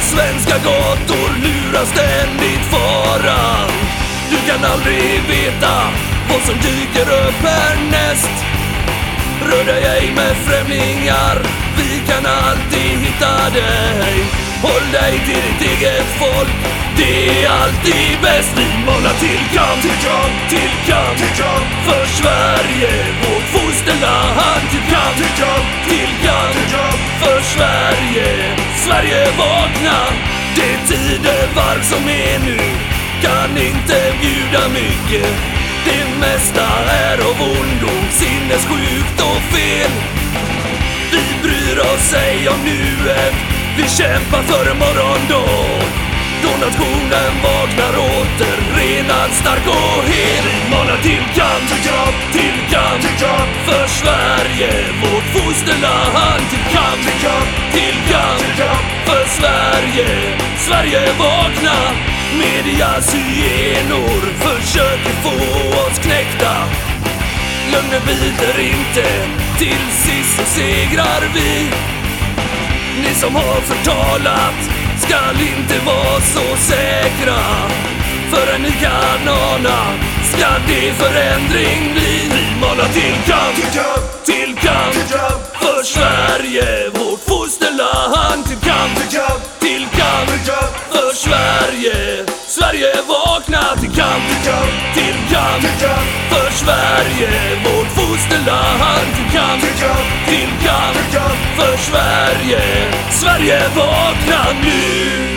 svenska gator lurar ständigt faran. Du kan aldrig veta vad som dyker upp härnäst. Rör dig ej med främlingar, vi kan alltid hitta dig. Håll dig till ditt eget folk, det är alltid bäst. Vi manar till kamp, till kamp, till kamp, till kamp. För Sverige, vårt fosterland. Till kamp, till kamp, Sverige vakna. Det tidevarv som är nu kan inte bjuda mycket. Det mesta är av ondo, sinnessjukt och fel. Vi bryr oss ej om nuet, vi kämpar för en morgondag. Då nationen vaknar åter, renad, stark och hel. Vi manar till kamp, till kamp, till kamp, till kamp. För Sverige, vårt fosterland. Till kamp, Sverige vakna. Medias hyenor försöker få oss knäckta. Lögnen biter inte, till sist så segrar vi. Ni som har förtalat skall inte vara så säkra. Förrän ni kan ana ska det förändring bli. Vi manar till kamp, till kamp, till kamp, För Sverige, vårt fosterland. Till kamp, till kamp, till kamp, till kamp. För Sverige, Sverige vakna nu.